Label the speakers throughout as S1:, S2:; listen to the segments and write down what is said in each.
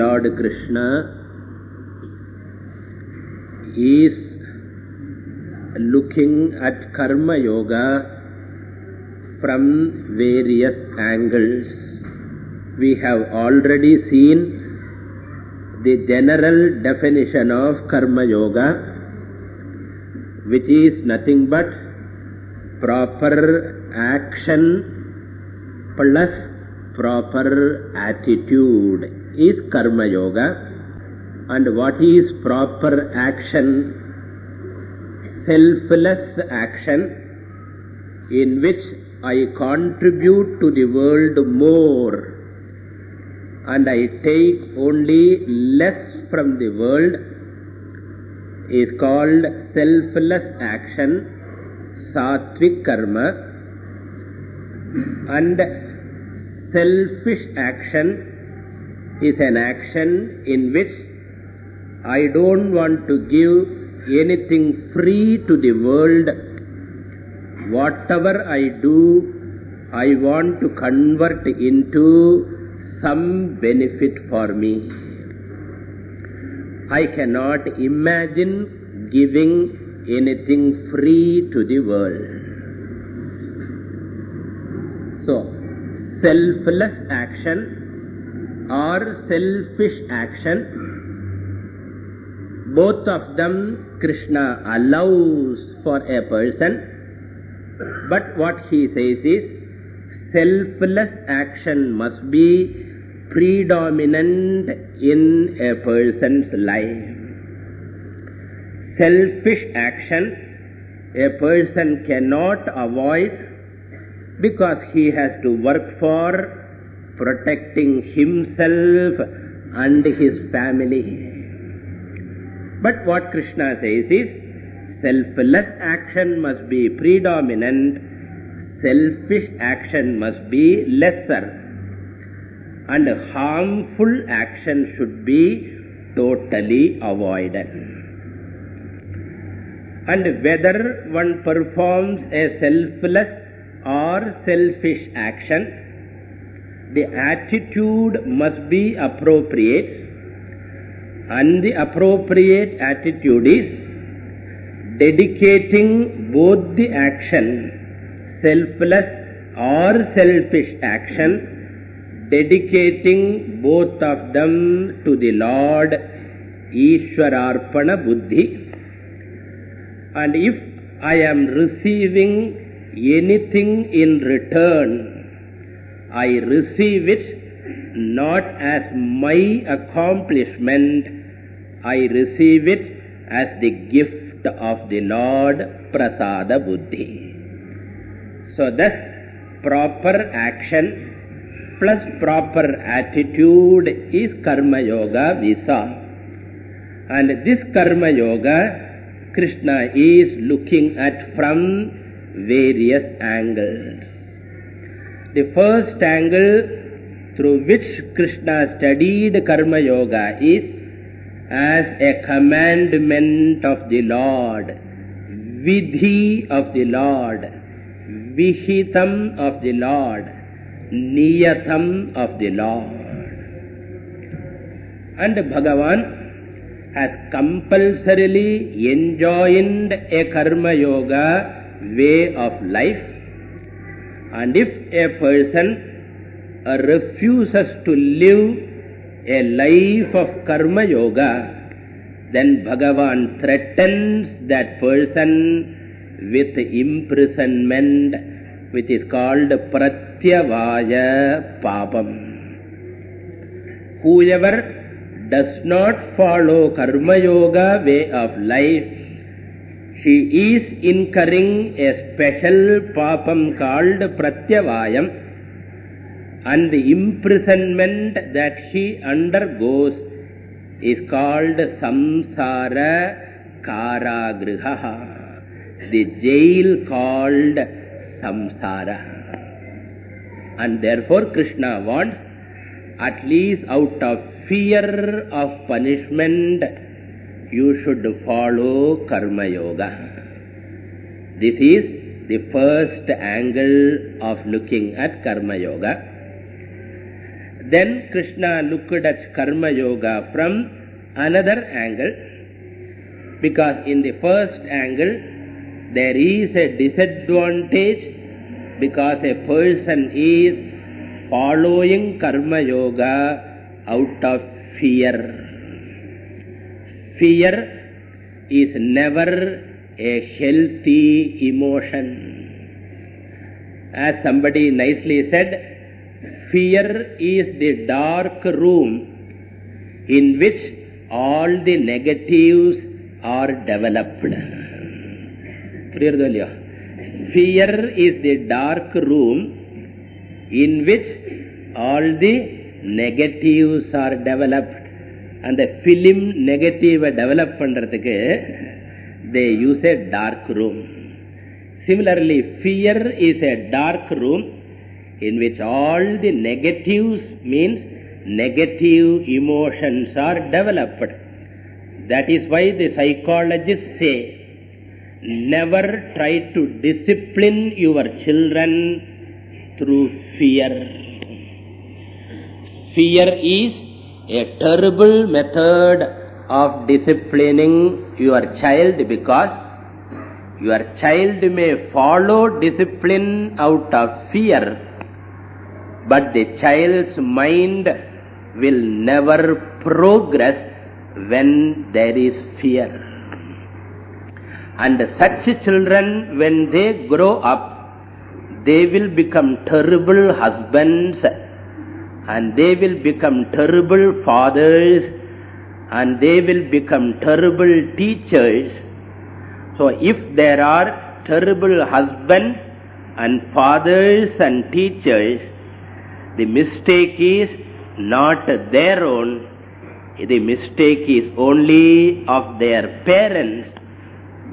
S1: Lord Krishna is looking at Karma Yoga from various angles. We have already seen the general definition of Karma Yoga, which is nothing but proper action plus proper attitude is Karma Yoga. And what is proper action? Selfless action in which I contribute to the world more and I take only less from the world is called selfless action, sattvic karma and selfish action is an action in which I don't want to give anything free to the world. Whatever I do, I want to convert into some benefit for me. I cannot imagine giving anything free to the world. So, selfless action or selfish action, both of them Krishna allows for a person, but what he says is, selfless action must be predominant in a person's life. Selfish action a person cannot avoid because he has to work for protecting himself and his family. But what Krishna says is, selfless action must be predominant, selfish action must be lesser, and harmful action should be totally avoided. And whether one performs a selfless or selfish action, the attitude must be appropriate and the appropriate attitude is dedicating both the action, selfless or selfish action, dedicating both of them to the Lord, Ishwararpana Buddhi. And if I am receiving anything in return, I receive it not as my accomplishment, I receive it as the gift of the Lord Prasada Buddhi. So thus proper action plus proper attitude is Karma Yoga Visa. And this Karma Yoga Krishna is looking at from various angles. The first angle through which Krishna studied Karma Yoga is as a commandment of the Lord, vidhi of the Lord, vihitam of the Lord, niyatam of the Lord. And Bhagavan has compulsorily enjoined a Karma Yoga way of life. And if a person refuses to live a life of Karma Yoga, then Bhagavan threatens that person with imprisonment, which is called Pratyavaya Papam. Whoever does not follow Karma Yoga way of life, he is incurring a special papam called Pratyavayam and the imprisonment that he undergoes is called Samsara Karagriha, the jail called Samsara. And therefore Krishna wants, at least out of fear of punishment, you should follow Karma Yoga. This is the first angle of looking at Karma Yoga. Then Krishna looked at Karma Yoga from another angle. Because in the first angle, there is a disadvantage because a person is following Karma Yoga out of fear. Fear is never a healthy emotion. As somebody nicely said, fear is the dark room in which all the negatives are developed. Fear is the dark room in which all the negatives are developed. And the film negative develop பண்றதுக்கு they use a dark room. Similarly, fear is a dark room in which all the negatives means negative emotions are developed. That is why the psychologists say, never try to discipline your children through fear. Fear is a terrible method of disciplining your child because your child may follow discipline out of fear but the child's mind will never progress when there is fear. And such children, when they grow up, they will become terrible husbands and they will become terrible fathers and they will become terrible teachers. So if there are terrible husbands and fathers and teachers, the mistake is not their own. The mistake is only of their parents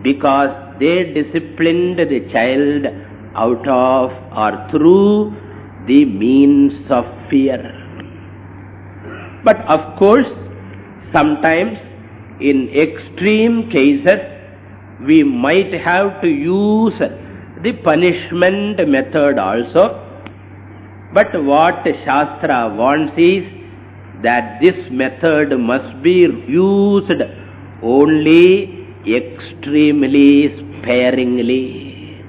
S1: because they disciplined the child out of or through the means of fear. But of course, sometimes in extreme cases, we might have to use the punishment method also but what Shastra wants is that this method must be used only extremely sparingly.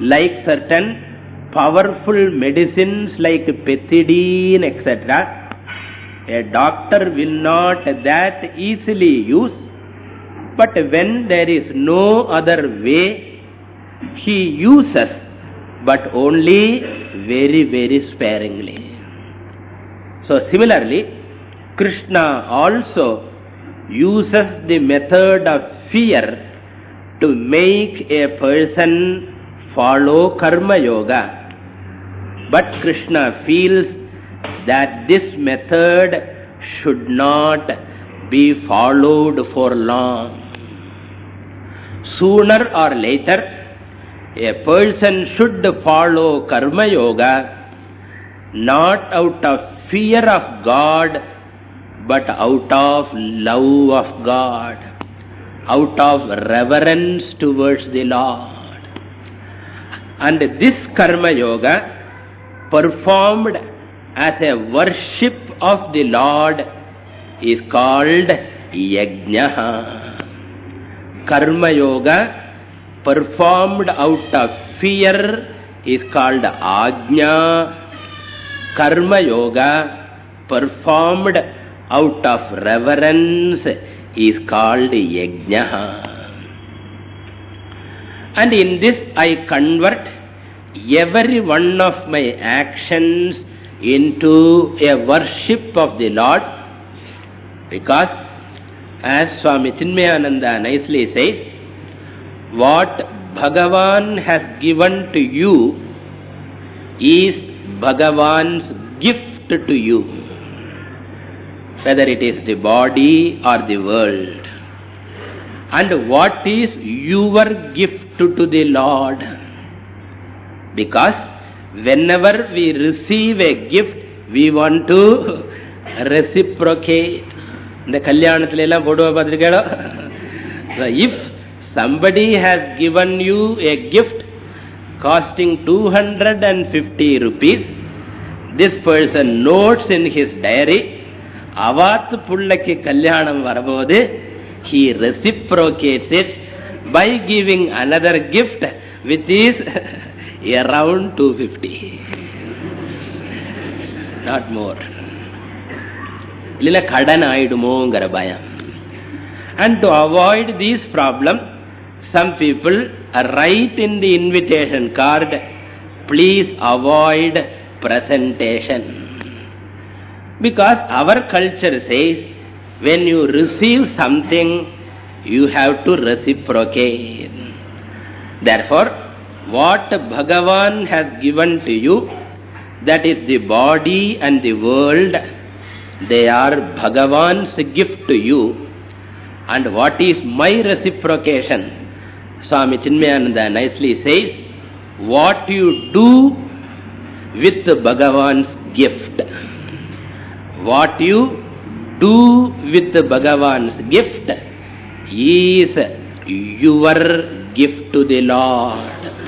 S1: Like certain powerful medicines like pethidine, etc., a doctor will not that easily use, but when there is no other way, he uses, but only very, very sparingly. So similarly, Krishna also uses the method of fear to make a person follow karma yoga. But Krishna feels that this method should not be followed for long. Sooner or later, a person should follow karma yoga not out of fear of God but out of love of God, out of reverence towards the Lord. And this karma yoga performed as a worship of the Lord is called yajna. Karma yoga performed out of fear is called ajna. Karma yoga performed out of reverence is called yajna. And in this I convert every one of my actions into a worship of the Lord because as Swami Chinmayananda nicely says, what Bhagavan has given to you is Bhagavan's gift to you. Whether it is the body or the world. And what is your gift to the Lord? Because whenever we receive a gift, we want to reciprocate. இந்த கல்யாணத்துல எல்லாம் போடுவா பார்த்திருக்கேடோ so if Somebody has given you a gift costing 250 rupees. this person notes in his diary, Avat Pullaki Kalyanam Varabode, he reciprocates it by giving another gift which is around 250. Not more. இல்லை கடன் ஆயிடுமோங்கிற பயம் and to avoid these problems some people write in the invitation card please avoid presentation because our culture says when you receive something you have to reciprocate therefore what bhagavan has given to you that is the body and the world they are Bhagavan's gift to you. And what is my reciprocation? Swami Chinmayananda nicely says, what you do with Bhagavan's gift. What you do with the Bhagavan's gift is your gift to the Lord.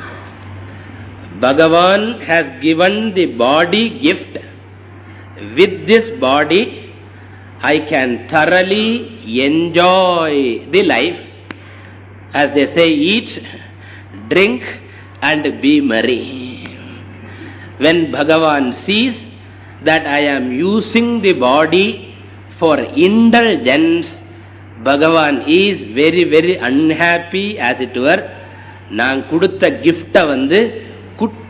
S1: Bhagavan has given the body gift with this body, I can thoroughly enjoy the life. As they say, eat, drink and be merry. When Bhagavan sees that I am using the body for indulgence, Bhagavan is very, very unhappy as it were. நான் கொடுத்த கிஃப்டை வந்து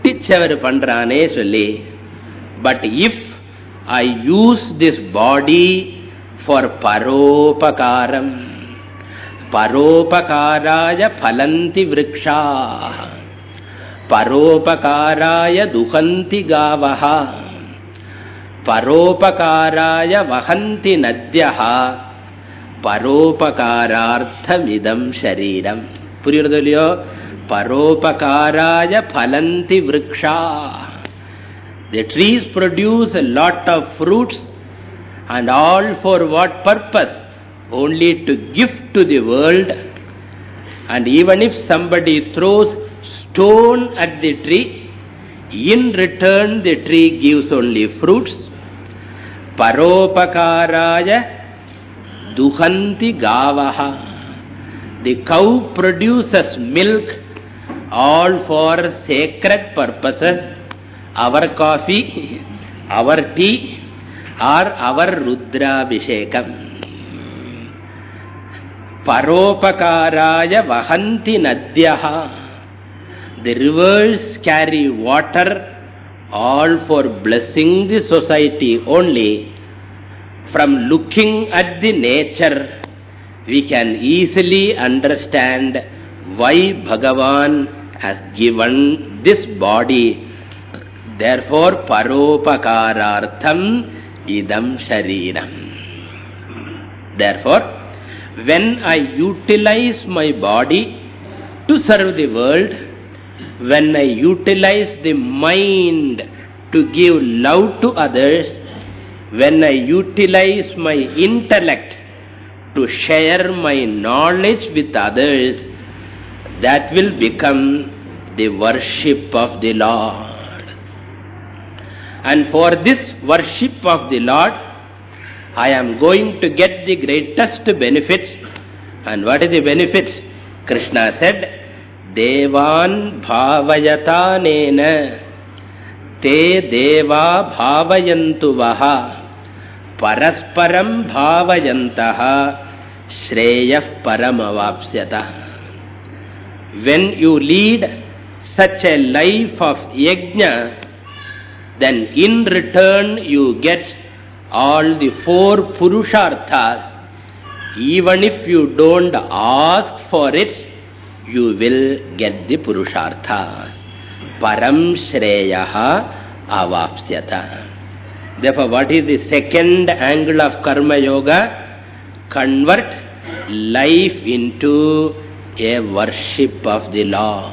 S1: குட்டிச்சவர் பண்றானே சொல்லி but if I use this body for paropakaram. Paropakaraya phalanti vriksha. Paropakaraya duhanti gavaha. Paropakaraya vahanti nadyaha. Paropakararthamidam shariram. புரியுறது இல்லையோ paropakaraya phalanti vriksha. The trees produce a lot of fruits and all for what purpose? Only to give to the world. And even if somebody throws stone at the tree, in return the tree gives only fruits. Paropakaraya duhanti gavaha. The cow produces milk all for sacred purposes our coffee, our tea, or our Rudrabhishekam. Paropakaraya vahanti nadyaha. The rivers carry water all for blessing the society only. From looking at the nature, we can easily understand why Bhagavan has given this body Therefore, paropakarartham idam shariram. Therefore, when I utilize my body to serve the world, when I utilize the mind to give love to others, when I utilize my intellect to share my knowledge with others, that will become the worship of the Lord. And for this worship of the Lord, I am going to get the greatest benefits. And what is the benefits? Krishna said, Devan bhavayatanena te deva bhavayantu vaha parasparam bhavayantaha shreyah paramavapsyata. When you lead such a life of yajna, then in return you get all the four purusharthas. Even if you don't ask for it, you will get the purusharthas. Param shreyaha avapsyata. Therefore, what is the second angle of karma yoga? Convert life into a worship of the Lord.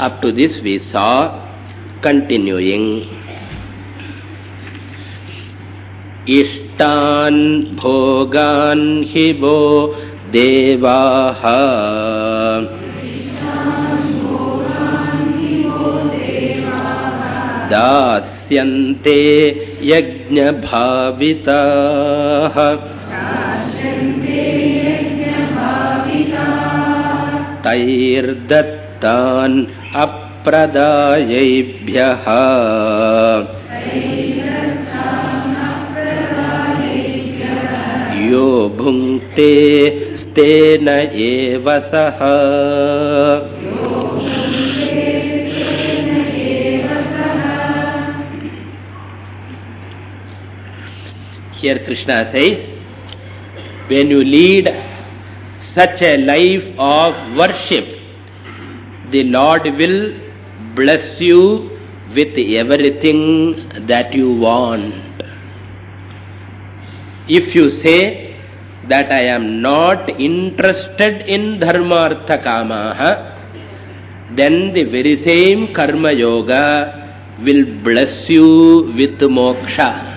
S1: Up to this we saw continuing. इष्टान् भोगान् हि वो देवाः। दास्यन्ते यज्ञभाविताः तैर्दत्तान् अप्रदायैभ्यः। यो भुङ्क्ते स्तेन एव सः। Here Krishna says, when you lead such a life of worship, the Lord will bless you with everything that you want. If you say that I am not interested in dharmartha kamaha, then the very same karma yoga will bless you with moksha.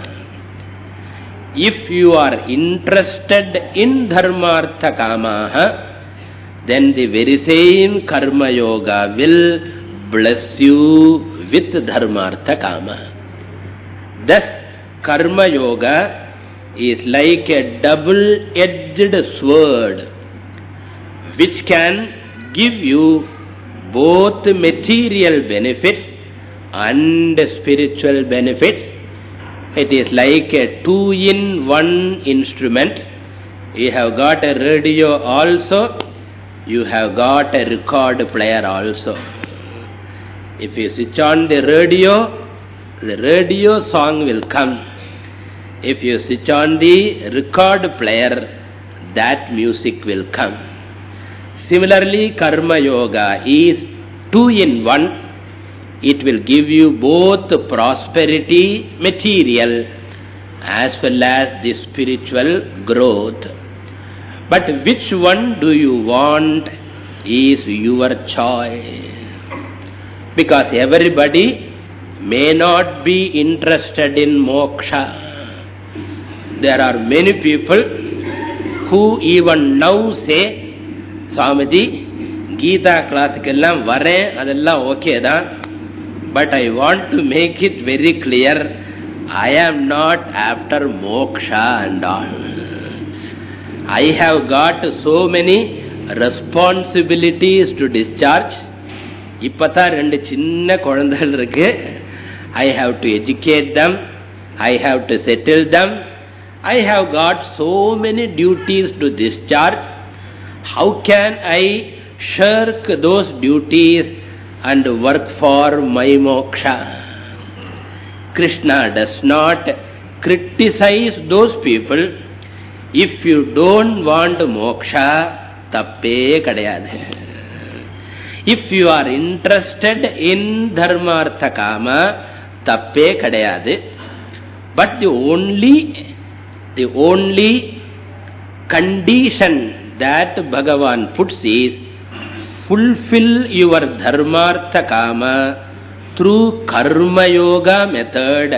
S1: If you are interested in dharmartha kamaha, then the very same karma yoga will bless you with dharmartha kama. Thus, karma yoga is like a double-edged sword which can give you both material benefits and spiritual benefits. It is like a two-in-one instrument. You have got a radio also, you have got a record player also. If you switch on the radio, the radio song will come. If you switch on the record player, that music will come. Similarly, Karma Yoga is two in one it will give you both prosperity material as well as the spiritual growth. But which one do you want is your choice. Because everybody may not be interested in moksha. There are many people who even now say, Swamiji, Gita class kellam varen, adella okay da. But I want to make it very clear, I am not after moksha and all. I have got so many responsibilities to discharge. Ipatha rendu chinna kozhandhal irukku. I have to educate them. I have to settle them. I have got so many duties to discharge. How can I shirk those duties and work for my moksha. Krishna does not criticize those people. If you don't want moksha, tappe kadayadu. If you are interested in dharmartha kama, tappe kadayadu. But the only, the only condition that Bhagavan puts is fulfill your dharmartha kama through karma yoga method,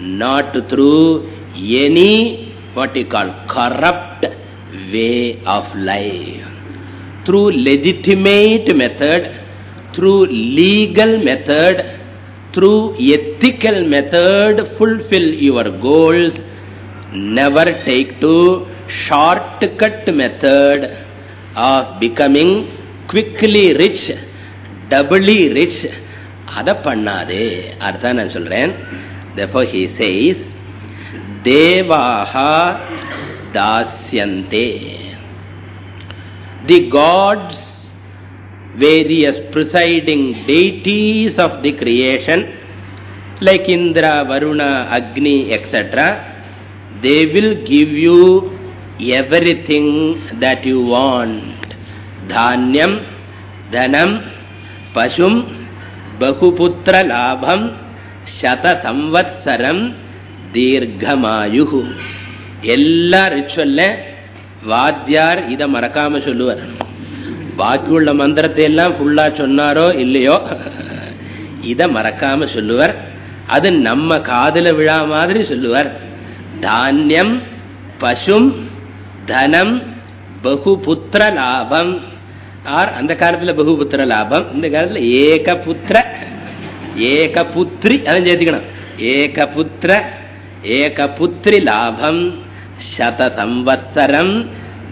S1: not through any what you call corrupt way of life. Through legitimate method, through legal method, through ethical method, fulfill your goals. Never take to shortcut method of becoming quickly rich, doubly rich, அத பண்ணாதே அர்த்தம் நான் சொல்றேன் therefore he says தேவாஹா தாஸ்யந்தே the gods various presiding deities of the creation like Indra, Varuna, Agni, etc. They will give you everything that you want. தானியம் தனம் பசும் பகுபுத்திர லாபம் சத சம்வத்சரம் தீர்க்கமாயு எல்லா ரிச்சுவல்ல வாத்தியார் இதை மறக்காம சொல்லுவார். பாக்கி உள்ள மந்திரத்தை எல்லாம் ஃபுல்லா சொன்னாரோ இல்லையோ? இதை மறக்காம சொல்லுவார். அது நம்ம காதல விழா மாதிரி சொல்லுவார். தானியம் பசும் தனம் பகுபுத்திர லாபம் ஆர் அந்த காலத்துல பகுபுத்திர லாபம் இந்த காலத்துல ஏக புத்திர ஏக புத்திரி அதை சேர்த்துக்கணும் ekaputra ekaputri labham shata samvatsaram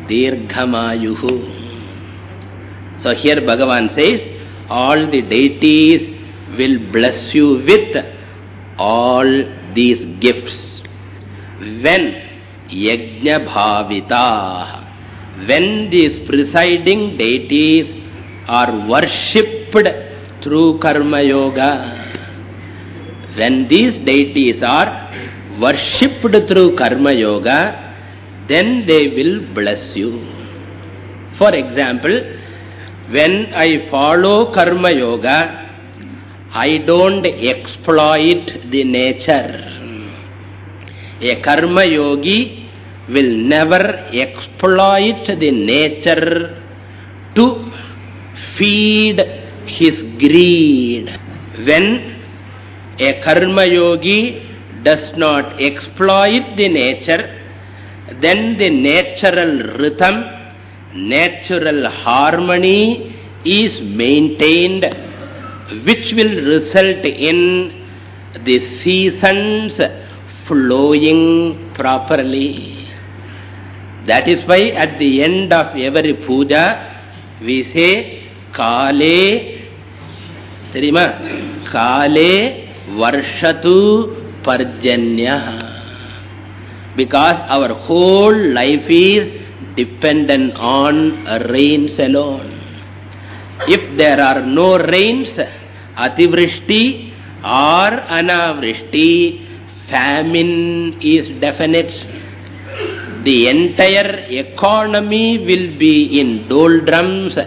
S1: dirghamayuhu so here bhagavan says all the deities will bless you with all these gifts when yajna bhavita When these presiding deities are worshipped through karma yoga when these deities are worshipped through karma yoga then they will bless you. For example when i follow karma yoga i don't exploit the nature. A karma yogi will never exploit the nature to feed his greed. When a karma yogi does not exploit the nature, then the natural rhythm, natural harmony is maintained, which will result in the seasons flowing properly. That is why at the end of every puja, we say, Kale, terima, Kale Varshatu Parjanya. Because our whole life is dependent on rains alone. If there are no rains, ativrishti or anavrishti, famine is definite. The entire economy will be in doldrums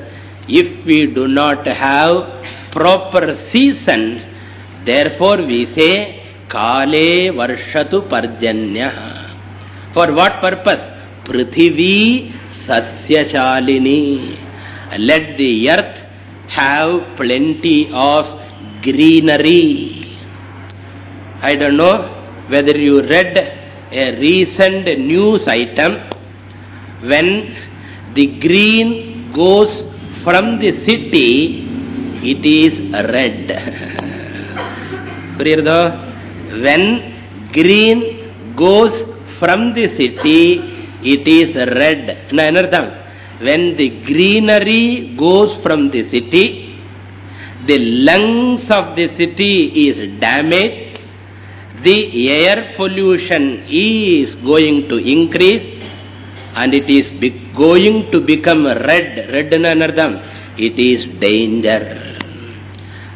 S1: if we do not have proper seasons. Therefore we say, Kale Varshatu Parjanya. For what purpose? Prithivi Sasyachalini. Let the earth have plenty of greenery. I don't know whether you read a recent news item when the green goes from the city, it is red. when green goes from the city, it is red. When the greenery goes from the city, the lungs of the city is damaged the air pollution is going to increase and it is going to become red, red anardam, it is danger.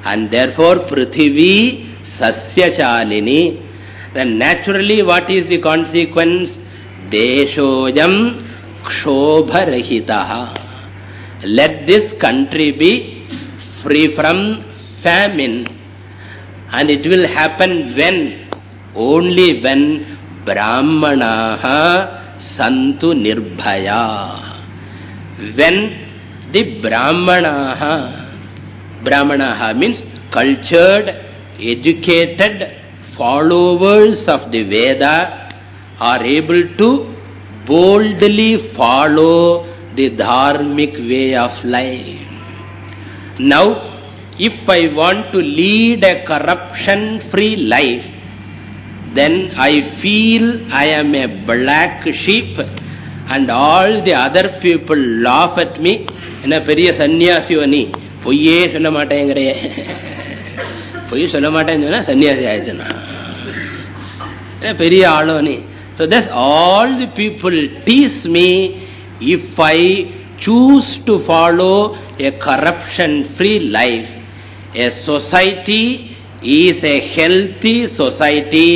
S1: And therefore Prithvi Sasya Chalini, then naturally what is the consequence? Deshojam Kshobarahitaha. Let this country be free from famine. And it will happen when only when Brahmanaha santu nirbhaya. When the Brahmanaha, Brahmanaha means cultured, educated followers of the Veda are able to boldly follow the dharmic way of life. Now, if I want to lead a corruption-free life, then I feel I am a black sheep and all the other people laugh at me. என்ன பெரிய சன்னியாசியோ நீ பொய்யே சொல்ல மாட்டேங்கிறையே பொய் சொல்ல மாட்டேன்னு சொன்னா சன்னியாசி ஆயிடுச்சுன்னா பெரிய ஆளோ நீ So thus all the people tease me if I choose to follow a corruption-free life. A society is a healthy society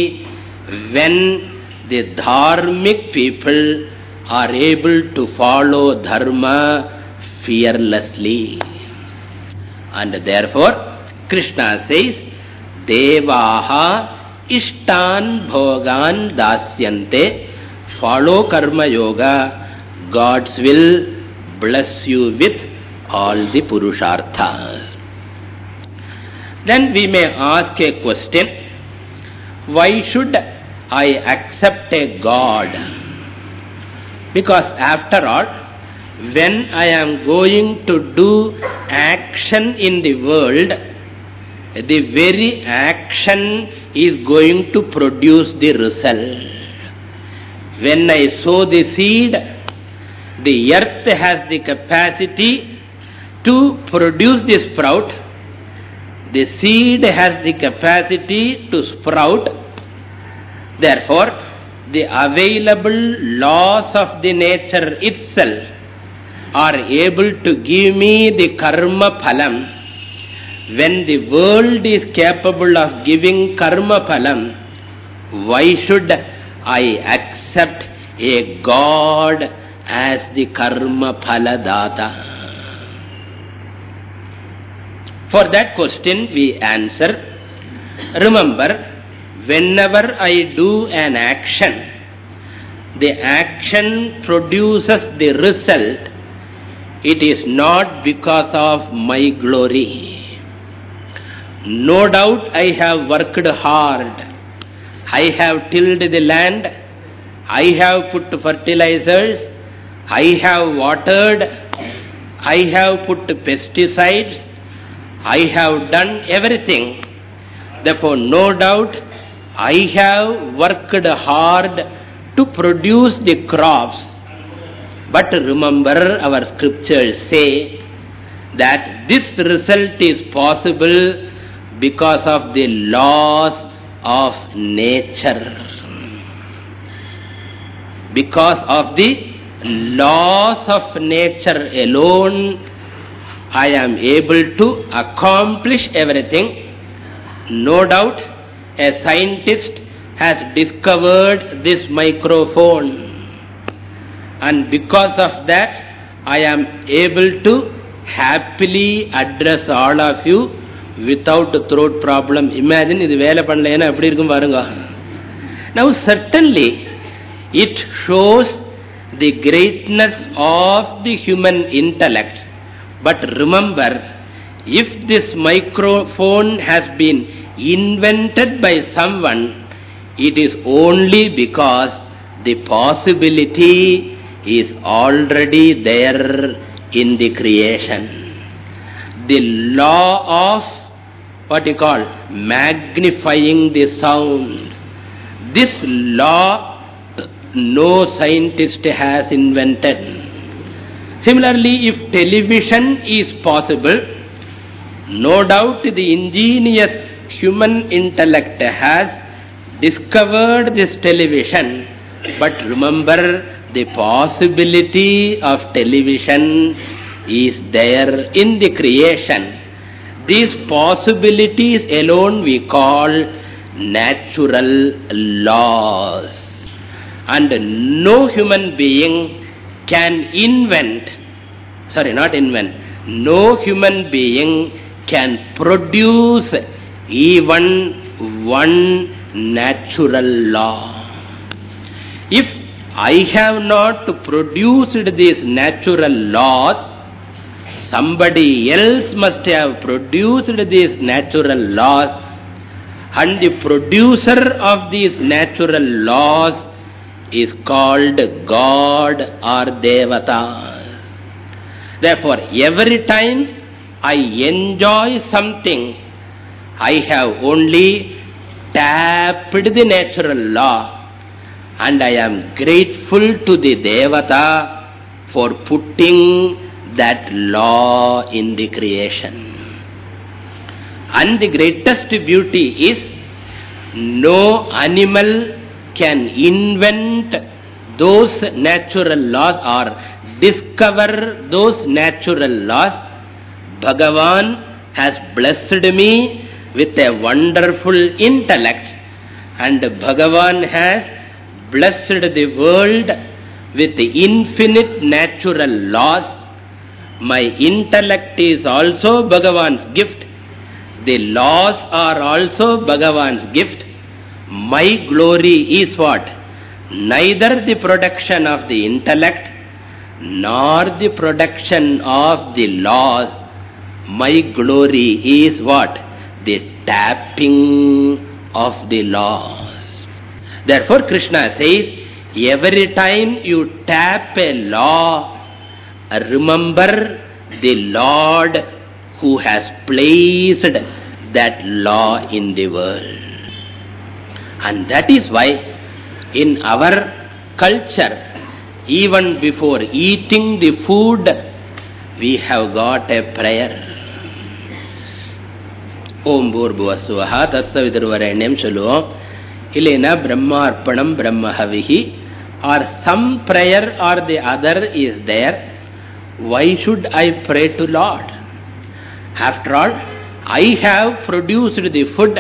S1: when the dharmic people are able to follow dharma fearlessly. And therefore, Krishna says, Devaha ishtan bhogan dasyante. Follow karma yoga. Gods will bless you with all the purusharthas. Then we may ask a question, why should I accept a God? Because after all, when I am going to do action in the world, the very action is going to produce the result. When I sow the seed, the earth has the capacity to produce the sprout. The seed has the capacity to sprout. Therefore, the available laws of the nature itself are able to give me the karma phalam when the world is capable of giving karma phalam, why should I accept a God as the karma phaladata? For that question we answer, remember, whenever I do an action, the action produces the result, it is not because of my glory. No doubt I have worked hard. I have tilled the land. I have put fertilizers. I have watered. I have put pesticides. I have done everything. Therefore, no doubt I have worked hard to produce the crops. But remember our scriptures say that this result is possible because of the laws of nature. Because of the laws of nature alone, I am able to accomplish everything. No doubt, a scientist has discovered this microphone. And because of that, I am able to happily address all of you without throat problem. Imagine இது வேலை பண்ணலைன்னா எப்படி இருக்கும் பாருங்க. Now certainly it shows the greatness of the human intellect. But remember, if this microphone has been invented by someone, it is only because the possibility is already there in the creation. The law of what you call magnifying the sound. This law no scientist has invented. Similarly, if television is possible, no doubt the ingenious human intellect has discovered this television. But remember, the possibility of television is there in the creation. These possibilities alone we call natural laws. And no human being can invent, sorry, not invent, no human being can produce even one natural law. If I have not produced these natural laws, Somebody else must have produced these natural laws and the producer of these natural laws is called God or Devata. Therefore, every time I enjoy something, I have only tapped the natural law and I am grateful to the Devata for putting that law in the creation. And the greatest beauty is no animal can invent those natural laws or discover those natural laws. Bhagavan has blessed me with a wonderful intellect and Bhagavan has blessed the world with infinite natural laws my intellect is also Bhagavan's gift. The laws are also Bhagavan's gift. My glory is what? Neither the production of the intellect nor the production of the laws. My glory is what? The tapping of the laws. Therefore Krishna says, every time you tap a law, remember the Lord who has placed that law in the world. And that is why in our culture, even before eating the food, we have got a prayer. ಓಂ ಭೂರ್ಭುವಸ್ಸು ತತ್ಸವಿತುರ್ವರೆಣ್ಯಂ ಶುಲೋ ಇಲ್ಲಿನ ಬ್ರಹ್ಮಾರ್ಪಣಂ ಬ್ರಹ್ಮ ಹವಿಹಿ are some prayer are the other is there why should I pray to Lord after all I have produced the food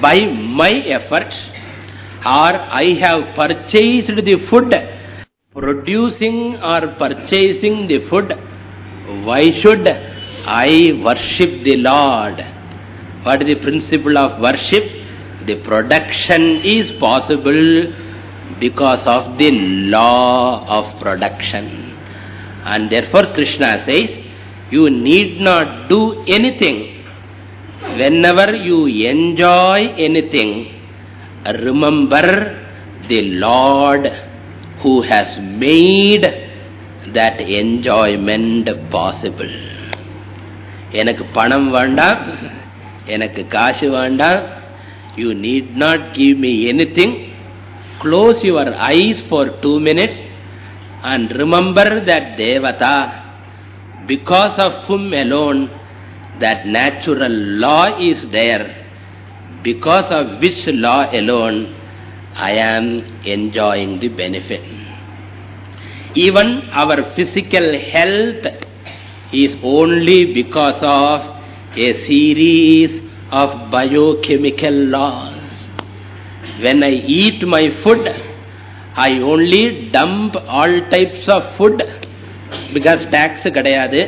S1: by my efforts or I have purchased the food, producing or purchasing the food, why should I worship the Lord? What is the principle of worship? The production is possible because of the law of production. And therefore Krishna says, you need not do anything. Whenever you enjoy anything, remember the Lord who has made that enjoyment possible. எனக்கு பணம் வேண்டாம் எனக்கு காசு வேண்டாம் you need not give me anything close your eyes for two minutes and remember that devata because of whom alone that natural law is there because of which law alone I am enjoying the benefit. Even our physical health is only because of a series of biochemical laws. When I eat my food, I only dump all types of food because tax கிடையாது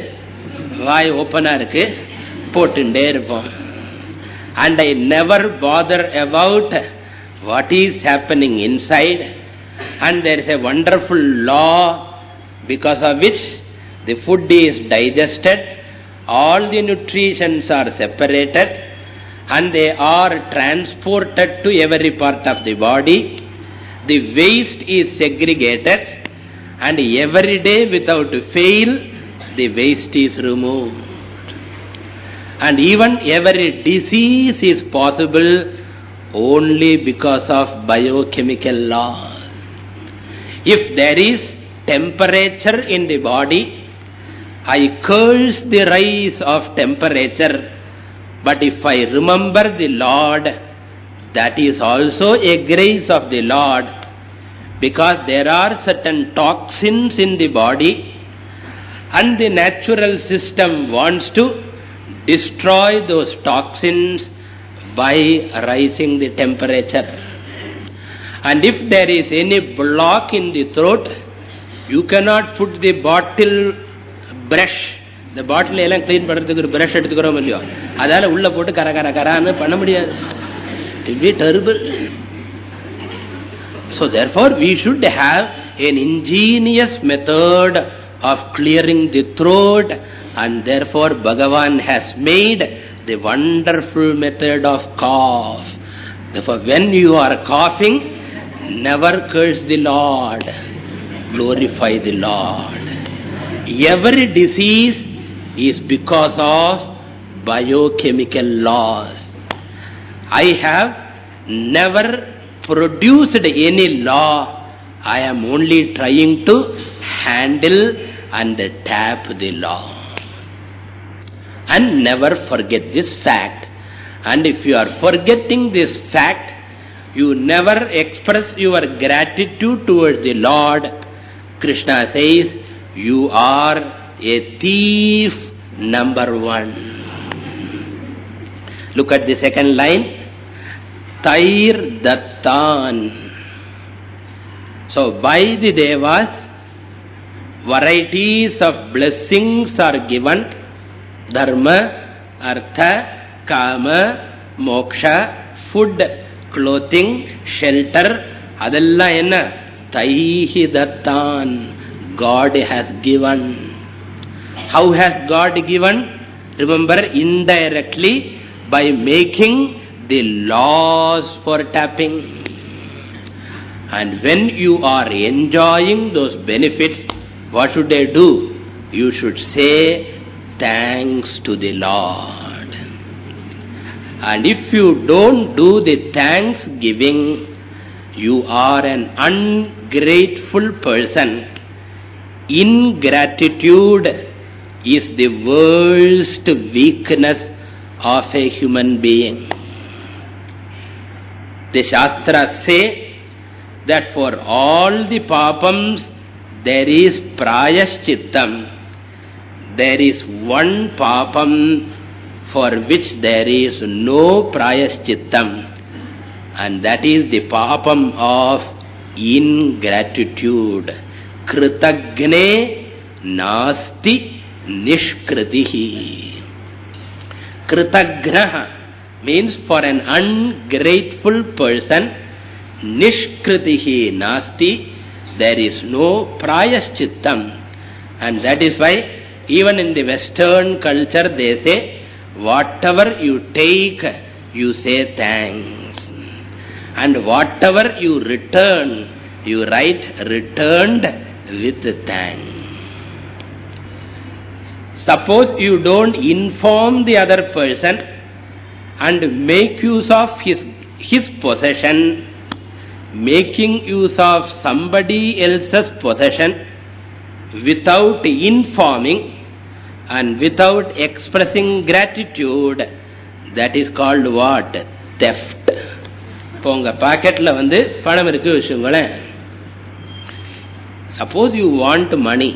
S1: வாய் ஓப்பனா இருக்கு போட்டுண்டே இருப்போம் and I never bother about what is happening inside and there is a wonderful law because of which the food is digested all the nutritions are separated and they are transported to every part of the body the waste is segregated and every day without fail the waste is removed and even every disease is possible only because of biochemical laws. If there is temperature in the body, I curse the rise of temperature. But if I remember the Lord, that is also a grace of the Lord. Because there are certain toxins in the body and the natural system wants to destroy those toxins by rising the temperature. And if there is any block in the throat, you cannot put the bottle brush. இந்த bottle எல்லாம் clean பண்றதுக்கு ஒரு brush எடுத்துக்கிறோம் இல்லையோ அதால உள்ள போட்டு கர கர கரான்னு பண்ண முடியாது it be terrible So therefore we should have an ingenious method of clearing the throat and therefore Bhagavan has made the wonderful method of cough. Therefore when you are coughing, never curse the Lord, glorify the Lord. Every disease is because of biochemical laws. I have never produced any law. I am only trying to handle and tap the law. And never forget this fact. And if you are forgetting this fact, you never express your gratitude towards the Lord. Krishna says, you are a thief number one. Look at the second line. Tair Dattan. So by the Devas, varieties of blessings are given. Dharma, Artha, Kama, Moksha, food, clothing, shelter. Adalla enna? Taihi Dattan. God has given. How has God given? Remember, indirectly by making the laws for tapping. And when you are enjoying those benefits, what should I do? You should say, thanks to the Lord. And if you don't do the thanksgiving, you are an ungrateful person. Ingratitude is the worst weakness of a human being. The Shastras say that for all the papams there is prayaschittam. There is one papam for which there is no prayaschittam and that is the papam of ingratitude. Kritagne nasti nishkritihi. Kritagnaha means for an ungrateful person, nishkritihi nasti, there is no prayaschittam. And that is why even in the Western culture they say, whatever you take, you say thanks. And whatever you return, you write returned with thanks. Suppose you don't inform the other person and make use of his, his possession, making use of somebody else's possession without informing and without expressing gratitude, that is called what? Theft. இப்போ உங்க பாக்கெட்ல வந்து பணம் இருக்கு வச்சுங்களேன் suppose you want money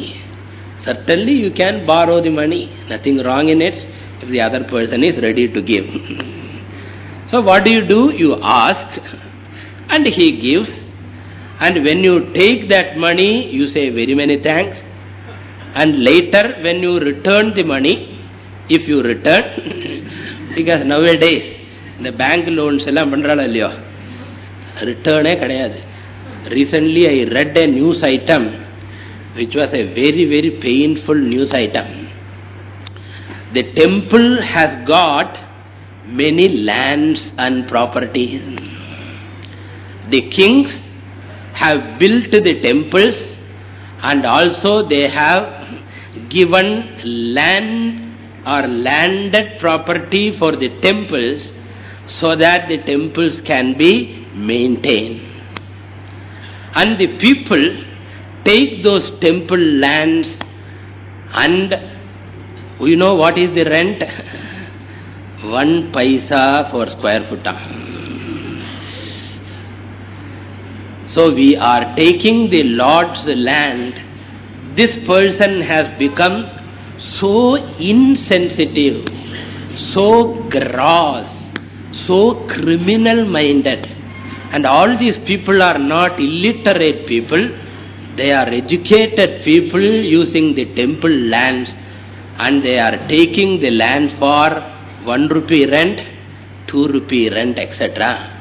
S1: certainly you can borrow the money nothing wrong in it if the other person is ready to give so what do you do you ask and he gives and when you take that money you say very many thanks and later when you return the money if you return because nowadays the bank loans எல்லாம் பண்றாளா இல்லையோ ரிட்டர்னே கிடையாது recently I read a news item which was a very very painful news item the temple has got many lands and properties the kings have built the temples and also they have given land or landed property for the temples so that the temples can be maintained. And the people take those temple lands and you know what is the rent? One paisa for square foot. So we are taking the Lord's land. This person has become so insensitive, so gross, so criminal-minded. And all these people are not illiterate people. They are educated people using the temple lands and they are taking the land for one rupee rent, two rupee rent, etc.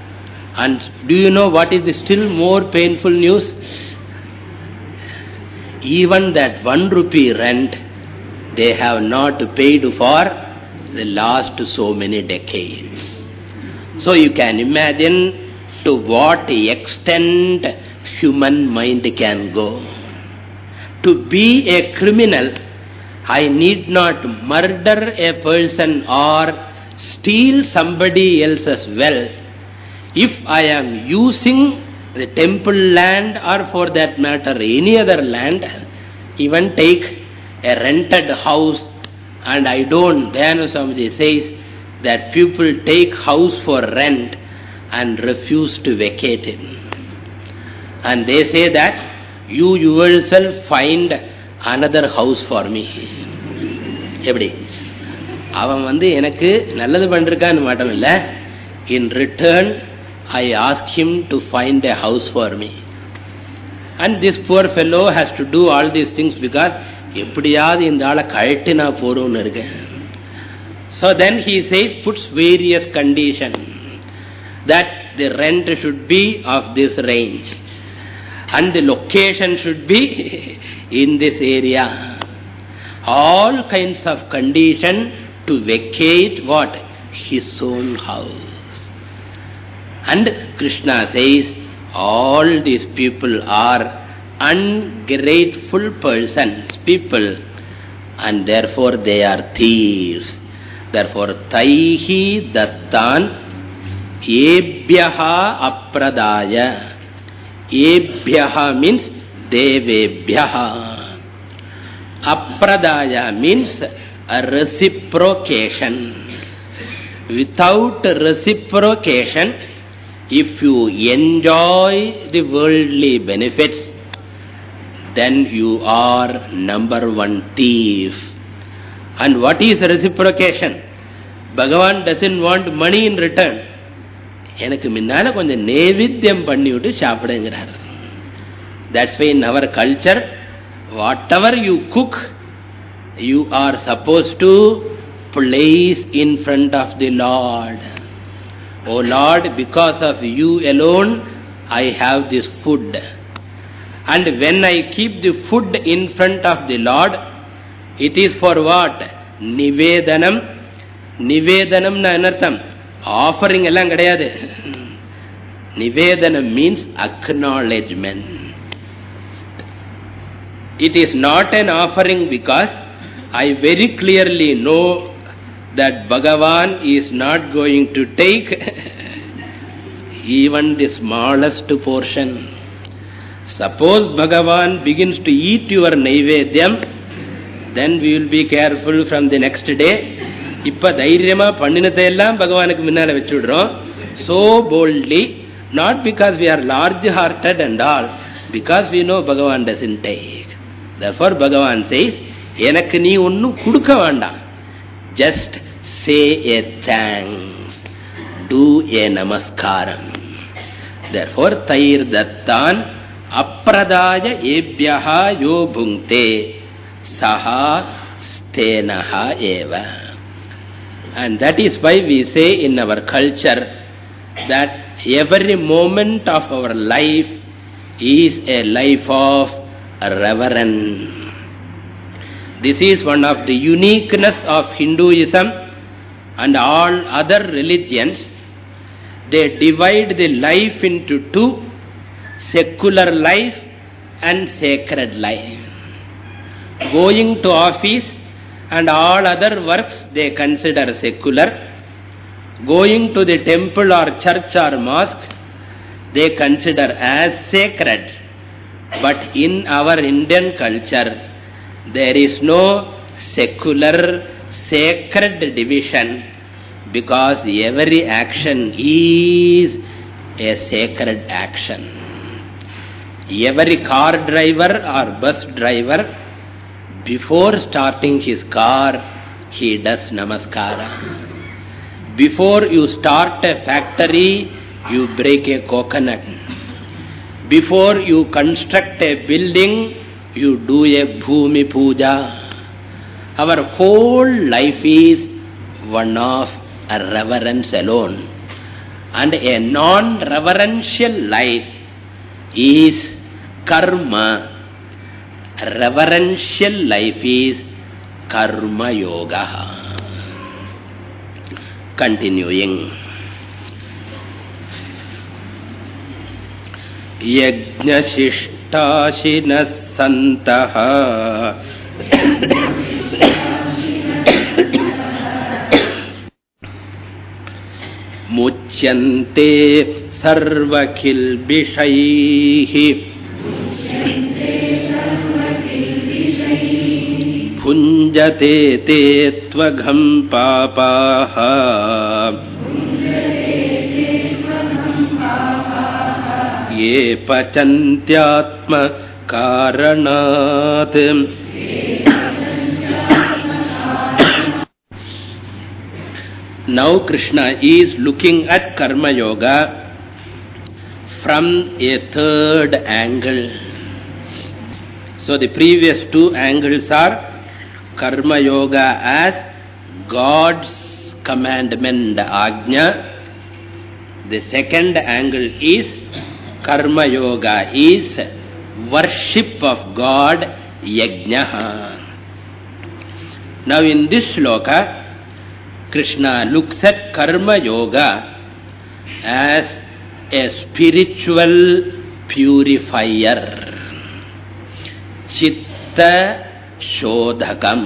S1: And do you know what is the still more painful news? Even that one rupee rent, they have not paid for the last so many decades. So you can imagine to what extent human mind can go. To be a criminal, I need not murder a person or steal somebody else's wealth. If I am using the temple land or for that matter any other land, even take a rented house and I don't, Dayananda Swamiji says that people take house for rent and refuse to vacate it. And they say that you yourself find another house for me. எப்படி? அவன் வந்து எனக்கு நல்லது பண்ணிருக்கான்னு மட்டும் இல்லை in return I ask him to find a house for me and this poor fellow has to do all these things because எப்படியாவது இந்த ஆளை கழட்டி நான் போறோம்னு இருக்கேன் so then he says puts various condition that the rent should be of this range and the location should be in this area. All kinds of condition to vacate what? His own house. And Krishna says, all these people are ungrateful persons, people, and therefore they are thieves. Therefore, taihi dattan ebhyaha apradaya. Ebhyaha means devebhyaha. Apradaya means reciprocation. Without reciprocation, if you enjoy the worldly benefits, then you are number one thief. And what is reciprocation? Bhagavan doesn't want money in return. எனக்கு முன்னால கொஞ்சம் நேவித்தியம் பண்ணிவிட்டு சாப்பிடுங்கிறார் That's why in our culture, whatever you cook, you are supposed to place in front of the Lord. Oh Lord, because of you alone, I have this food. And when I keep the food in front of the Lord, it is for what? Nivedanam. Nivedanam na anartham. Offering எல்லாம் கிடையாது. Nivedanam means acknowledgement. It is not an offering because I very clearly know that Bhagavan is not going to take even the smallest portion. Suppose Bhagavan begins to eat your Naivedyam, then we will be careful from the next day. இப்ப தைரியமா பண்ணினதையெல்லாம் பகவானுக்கு முன்னால வச்சுடுறோம். So boldly not because we are large hearted and all because we know Bhagavan doesn't take therefore Bhagavan says எனக்கு நீ ஒன்னும் கொடுக்க வேண்டாம் just say a thanks to a நமஸ்காரம் தர்ஃபார் தயிர் தத்தான் அப்பிரதாய ஏபியா யோ புங்கே சஹா ஸ்தேனஹா ஏவ and that is why we say in our culture that every moment of our life is a life of reverence. This is one of the uniqueness of Hinduism and all other religions. They divide the life into two, secular life and sacred life. Going to office and all other works they consider secular. Going to the temple or church or mosque, they consider as sacred. But in our Indian culture, there is no secular, sacred division because every action is a sacred action. Every car driver or bus driver, before starting his car, he does namaskara. Before you start a factory, you break a coconut. Before you construct a building, you do a bhumi puja. Our whole life is one of a reverence alone. And a non-reverential life is karma. Reverential life is karma yoga. Continuing. यज्ञशिष्टाशिनः सन्तः मुच्यन्ते सर्वखिल्बिषैः भुञ्जते ते त्वघम् पापाः ये पचन्त्यात्मकारणात् Now Krishna is looking at Karma Yoga from a third angle. So the previous two angles are Karma Yoga as God's commandment, the Ajna. The second angle is Karma Yoga is worship of God, Yajna. Now in this sloka, Krishna looks at Karma Yoga as a spiritual purifier. Chitta शोधकम।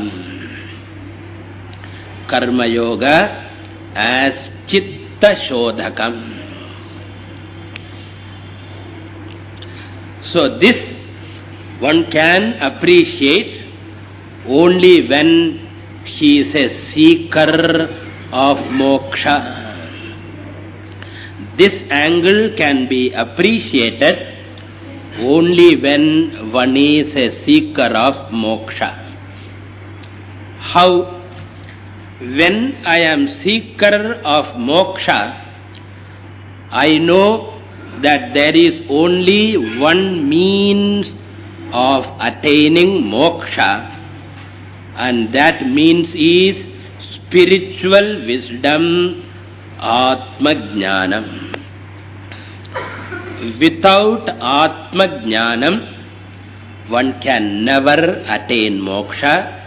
S1: कर्मयोग चित्त शोधकम so this one can appreciate only when she is a seeker of moksha this angle can be appreciated only when one is a seeker of moksha. How? When I am seeker of moksha, I know that there is only one means of attaining moksha and that means is spiritual wisdom, Atma Jnanam. Without Atma Jnanam, one can never attain moksha.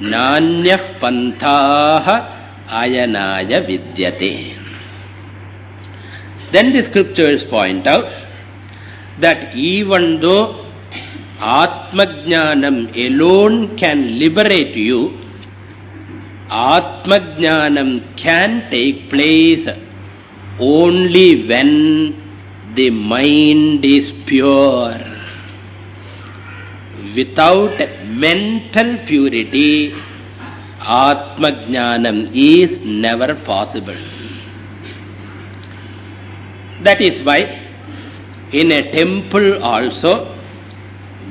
S1: Nanyah Panthaha Ayanaya Vidyate. Then the scriptures point out that even though Atmajnanam alone can liberate you, Atmajnanam can take place only when the mind is pure. Without mental purity, Atmajnanam is never possible. That is why in a temple also,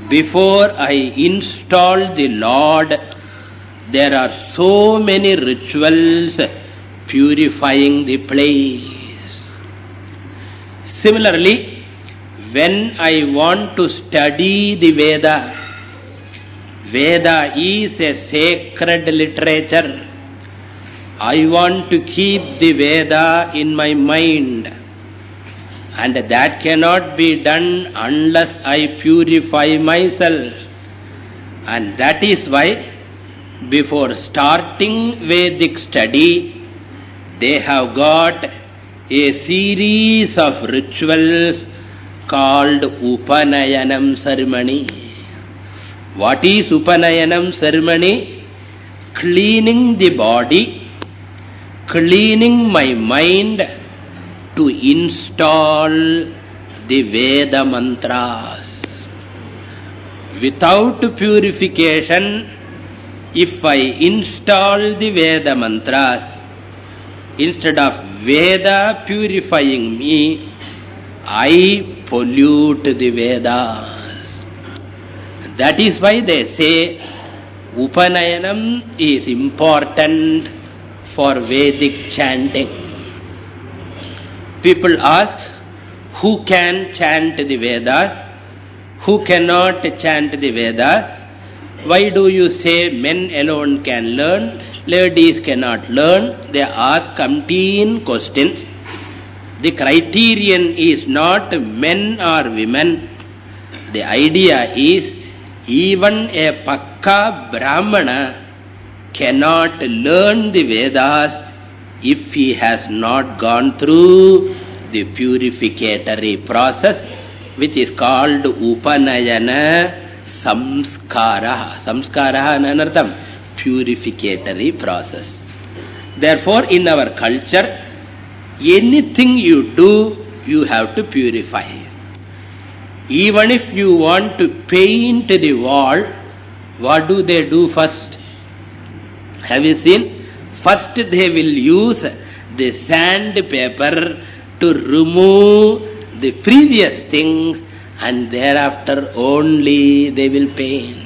S1: before I install the Lord, there are so many rituals purifying the place. Similarly, when I want to study the Veda, Veda is a sacred literature. I want to keep the Veda in my mind. And that cannot be done unless I purify myself. And that is why before starting Vedic study, they have got a series of rituals called Upanayanam ceremony. What is Upanayanam ceremony? Cleaning the body, cleaning my mind to install the Veda mantras. Without purification, if I install the Veda mantras, instead of Veda purifying me, I pollute the Vedas. That is why they say Upanayanam is important for Vedic chanting. People ask, who can chant the Vedas? Who cannot chant the Vedas? Why do you say men alone can learn, ladies cannot learn? They ask umpteen questions. The criterion is not men or women. The idea is even a pakka brahmana cannot learn the Vedas if he has not gone through the purificatory process which is called Upanayana Samskara. Samskara anartham, purificatory process. Therefore, in our culture, anything you do, you have to purify. Even if you want to paint the wall, what do they do first? Have you seen? First they will use the sandpaper to remove the previous things and thereafter only they will paint.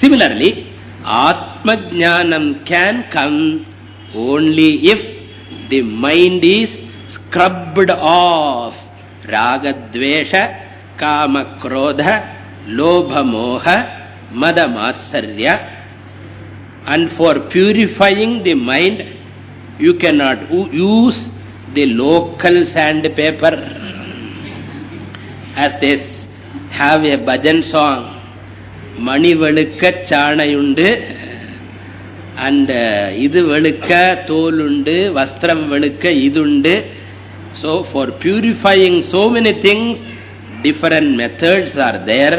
S1: Similarly, Atmajnanam can come only if the mind is scrubbed off. Ragadvesha, Kama Krodha, Lobha Moha, Madamassarya and for purifying the mind, you cannot use the local sandpaper. As they have a bhajan song, மணி வெளுக்க சாணையுண்டு. அந்த இது வெளுக்க தோல் உண்டு வஸ்திரம் வெளுக்க இதுண்டு. So for purifying so many things different methods are there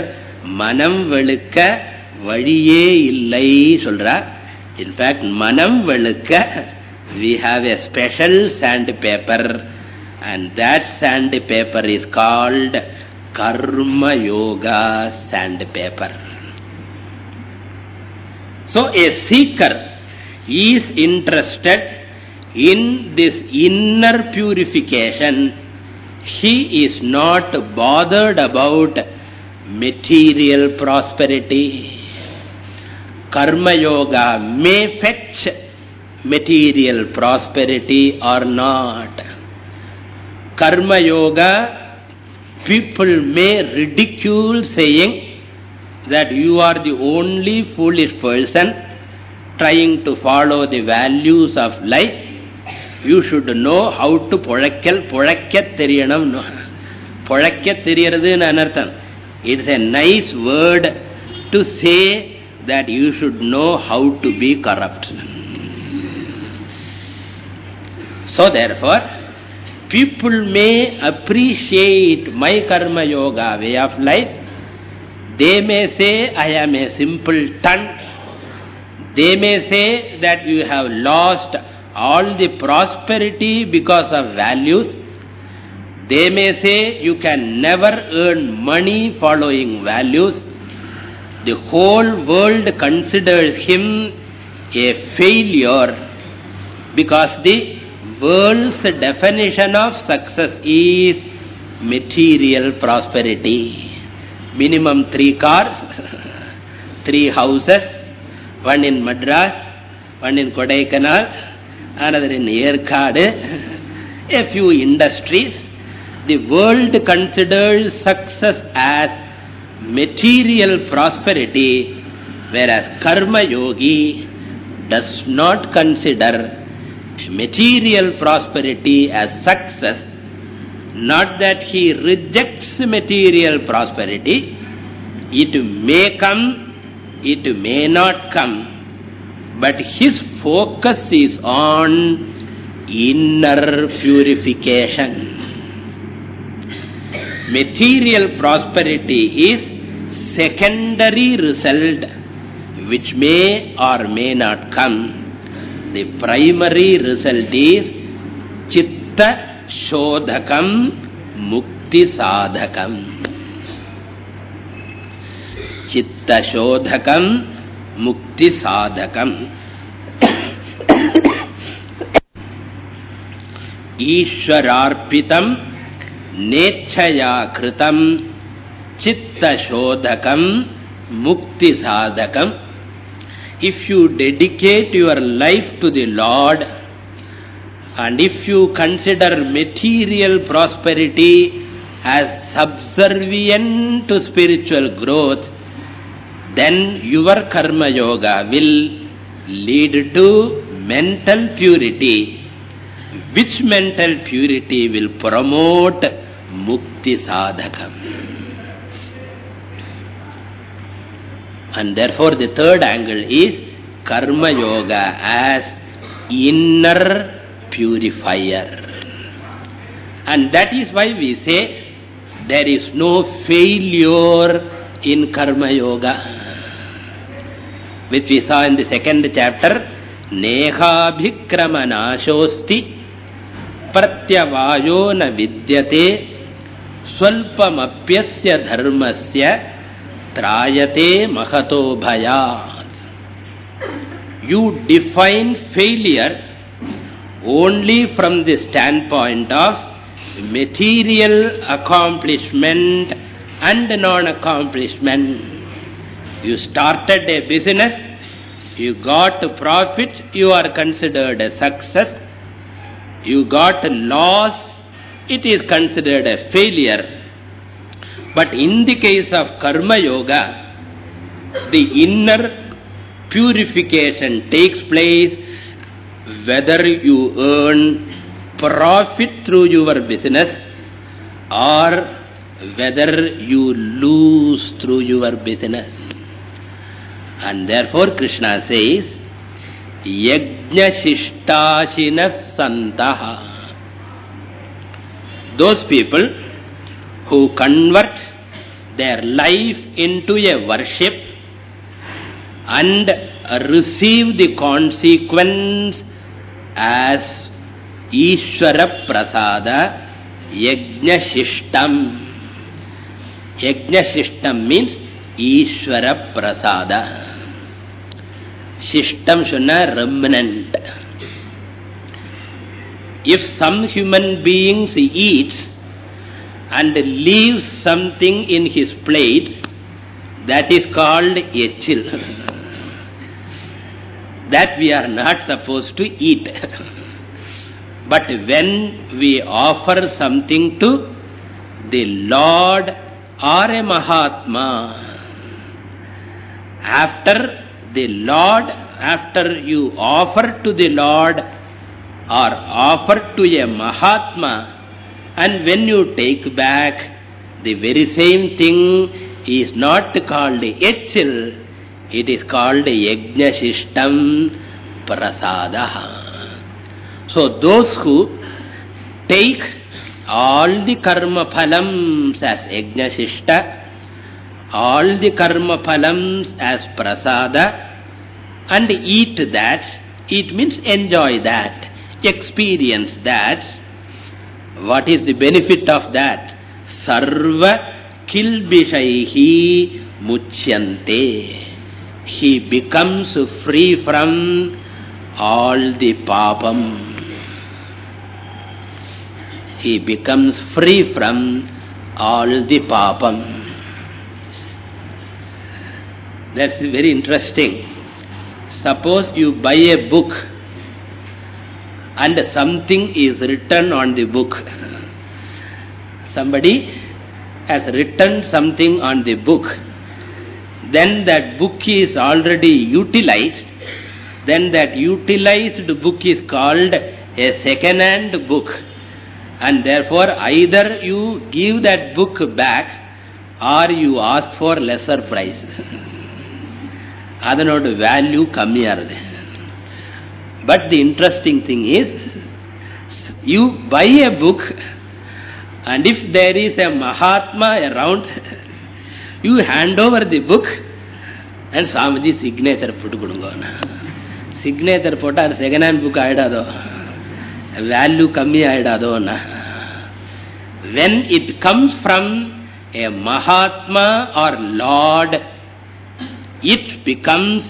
S1: மனம் வெளுக்க வழியே இல்லை சொல்றார் இன்ஃபேக்ட் மனம் வெளுக்க we have a special have paper and sandpaper. And paper is called called yoga Yoga paper So a seeker is interested in this inner purification. He is not bothered about material prosperity. Karma Yoga may fetch material prosperity or not. Karma Yoga, people may ridicule saying that you are the only foolish person trying to follow the values of life. You should know how to polakkal, polakkat theriyanam. Polakkat theriyaradun anartham. It's a nice word to say that you should know how to be corrupt. So therefore, people may appreciate my karma yoga way of life they may say, I am a simple ton. They may say that you have lost all the prosperity because of values. They may say you can never earn money following values. The whole world considers him a failure because the world's definition of success is material prosperity. Minimum three cars, three houses, one in Madras, one in Kodaikanal, another in Yercaud, a few industries. The world considers success as material prosperity, whereas Karma Yogi does not consider material prosperity as success. Not that he rejects material prosperity. It may come, it may not come. But his focus is on inner purification. Material prosperity is secondary result which may or may not come. The primary result is Chitta Shodhakam Mukti Sadhakam. Chitta Shodhakam Mukti Sadhakam. Ishwararpitam Nechaya Kritam Chitta Shodhakam Mukti Sadhakam. If you dedicate your life to the Lord and if you consider material prosperity as subservient to spiritual growth, then your karma yoga will lead to mental purity, which mental purity will promote mukti sadhakam. And therefore the third angle is karma yoga as inner purifier. And that is why we say there is no failure in karma yoga. Which we saw in the second chapter, Neha Nekhabhikramanashosti pratyavayo na vidyate swalpamapyasya dharmasya trayate mahato bhayat. You define failure only from the standpoint of material accomplishment and non-accomplishment. You started a business, you got profit, you are considered a success. You got a loss, it is considered a failure. But in the case of Karma Yoga, the inner purification takes place whether you earn profit through your business or whether you lose through your business. And therefore Krishna says, Yajna Shishtashina Santaha. Those people who convert their life into a worship and receive the consequence as Ishvara Prasada Yajna Shishtam. Yajna Shishtam means Ishvara Prasada. Shishtam shunna remnant. If some human beings eats and leaves something in his plate, that is called echil. That we are not supposed to eat. but when we offer something to the Lord or a Mahatma, after the Lord, after you offer to the Lord or offer to a Mahatma, and when you take back, the very same thing is not called Echil, it is called Yajna Shishtam Prasada. So those who take all the karma phalams as Yajna Shishta, all the karma phalams as prasada and eat that, it means enjoy that, experience that. What is the benefit of that? Sarva kilbishaihi muchyante. He becomes free from all the papam. He becomes free from all the papam. That's very interesting. Suppose you buy a book and something is written on the book. Somebody has written something on the book Then that book is already utilized. Then that utilized book is called a second-hand book. And therefore either you give that book back or you ask for lesser price. அதனோட value கம்மியாருது But the interesting thing is, you buy a book and if there is a Mahatma around, You hand over the book and Swamiji signature put kudunga. Signature potta second hand book aidado. Value kammi aidado na. When it comes from a Mahatma or Lord, it becomes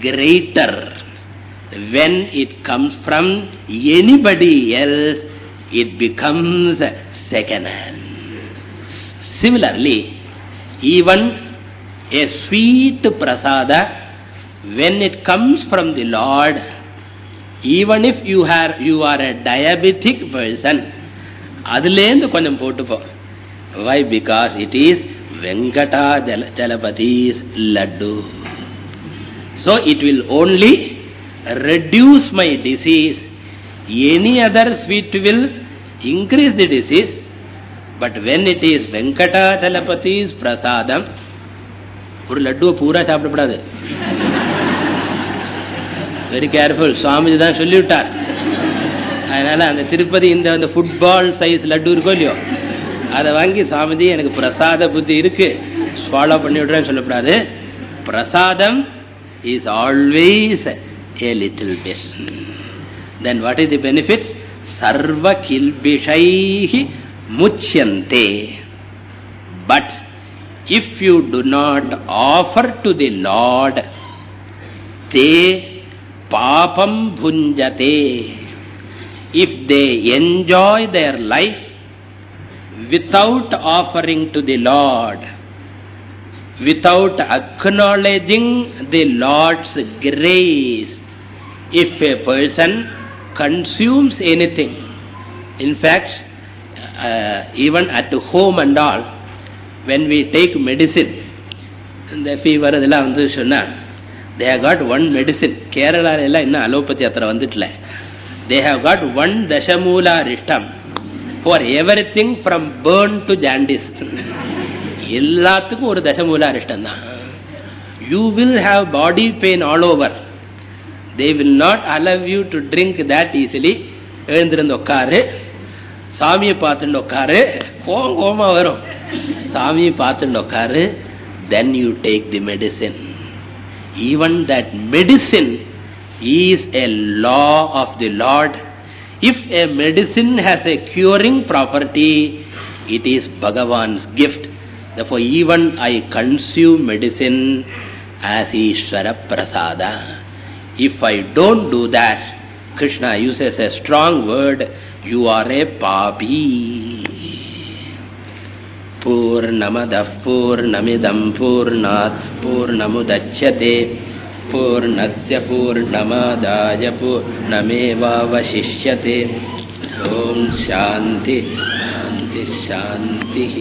S1: greater. When it comes from anybody else, it becomes second hand. Similarly, even a sweet prasada, when it comes from the Lord, even if you are, you are a diabetic person, அதிலேந்து கொஞ்சம் போட்டுப்போ why because it is venkata jalapati's laddu so it will only reduce my disease any other sweet will increase the disease But when it is venkata jalapati's prasadam ஒரு லட்டுவை பூரா சாப்பிடப்படாது. Very careful Swamiji தான் சொல்லிவிட்டார். அதனால அந்த திருப்பதி இந்த அந்த ஃபுட்பால் சைஸ் லட்டு இருக்கோ இல்லையோ அதை வாங்கி சுவாமிஜி எனக்கு பிரசாத புத்தி இருக்கு. ஃபாலோ பண்ணி விடுறேன்னு சொல்லக்கூடாது prasadam is always a little best then what is the benefits சர்வ கில்பிஷைஹி muchyante. But if you do not offer to the Lord, te papam bhunjate. If they enjoy their life without offering to the Lord, without acknowledging the Lord's grace, if a person consumes anything, in fact, even at home and all when when take medicine இந்த fever இதெல்லாம் வந்து சொன்னால் they have got one medicine கேரளாலெல்லாம் இன்னும் allopathy யாத்திரை வந்துட்டல. They have got one Dashamoola rishtam for every thing from burn to jaundice எல்லாத்துக்கும் ஒரு தசமூலா ரிஷ்டம் தான். You will have body pain all over they will not allow you to drink that easily எழுந்திருந்து உட்காரு. சாமியை பார்த்துட்டு உட்காரு கோவம் கோவமா வரும் சாமியை பார்த்துட்டு உட்காரு then you take the medicine even that medicine is a law of the Lord. If a medicine has a curing property, it is Bhagavan's gift. Therefore, even I consume medicine as Ishvara Prasada. If I don't do that, Krishna uses a strong word, you are पापी पूर्णमदः पूर्णमिदम् पूर्णा पूर्णमुदच्छते पूर्णत्यपूर्णमादायपूर्णमेवावशिष्यते ॐ शान्ति शान्तिशान्तिः